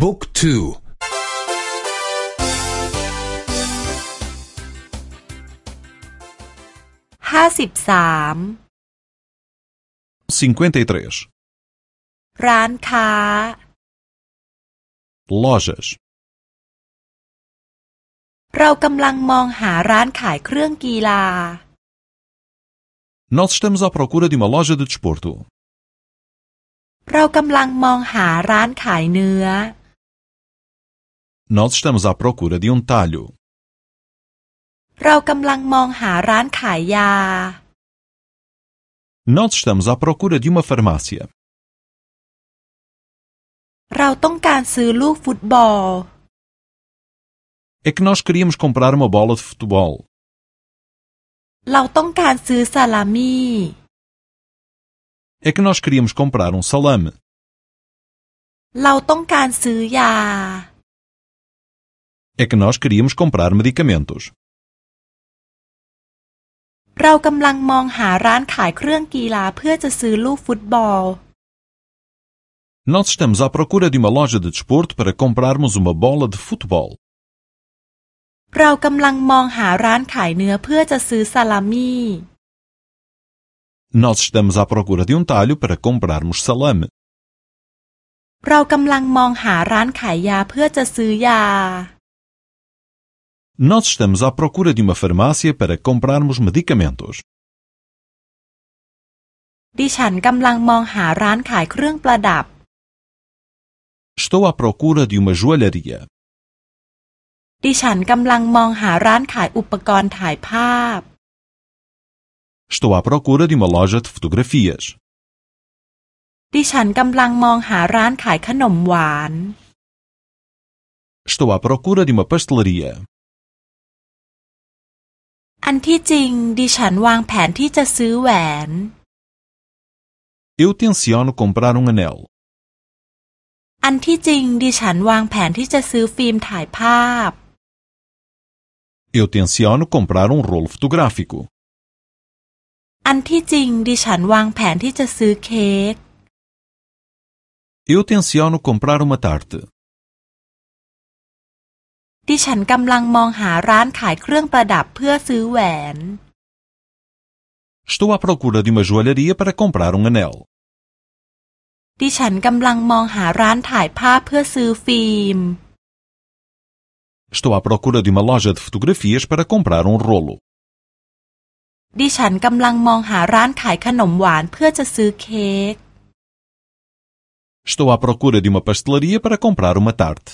บุ๊กทูห้าสิบสาม 53. ร้านค้า Lojas. เรากำลังมองหาร้านขายเครื่องกีฬา Nós estamos à procura de uma loja de desporto. เรากำลังมองหาร้านขายเนื้อ Nós estamos à procura de um talho. เรากำลังมองหาร้านขายยา Nós estamos à procura de uma farmácia. เราต้องการซื้อลูกฟุตบอล É que nós queríamos comprar uma bola de futebol. เราต้องการซื้อซาลามี่ É que nós queríamos comprar um salame. เราต้องการซื้อยา É que nós queríamos comprar medicamentos. เรากำลังมองหาร้านขายเครื่องกีฬาเพื่อจะซื้อลูกฟุตบอล Nós estamos à procura de uma loja de desporto para comprarmos uma bola de futebol. เรากำลังมองหาร้านขายเนื้อเพื่อจะซื้อซาลามี่ Nós estamos à procura de um talho para comprarmos salame. เรากำลังมองหาร้านขายยาเพื่อจะซื้อยา Nós estamos à procura de uma farmácia para comprarmos medicamentos. ดิฉันกำลังมองหาร้านขายเครื่องประดับ Estou à procura de uma joalharia. ดิฉันกำลังมองหาร้านขายอุปกรณ์ถ่ายภาพ Estou à procura de uma loja de fotografias. ดิฉันกำลังมองหาร้านขายขนมหวาน Estou à procura de uma pastelaria. อันที่จริงดิฉันวางแผนที่จะซื้อแหวน Eu tenciono comprar um anel. อันที่จริงดิฉันวางแผนที่จะซื้อฟิล์มถ่ายภาพ Eu tenciono comprar um rolo fotográfico. อันที่จริงดิฉันวางแผนที่จะซื้อเค้ก Eu tenciono comprar uma tarte. ดิฉันกำลังมองหาร้านขายเครื่องประดับเพื่อซื้อแหวน Estou à procura de uma joalharia para comprar um anel. ดิฉันกำลังมองหาร้านถ่ายภาพเพื่อซื้อฟิล์ม Estou à procura de uma loja de fotografias para comprar um rolo. ดิฉันกำลังมองหาร้านขายขนมหวานเพื่อจะซื้อเค้ก Estou à procura de uma pastelaria para comprar uma tarte.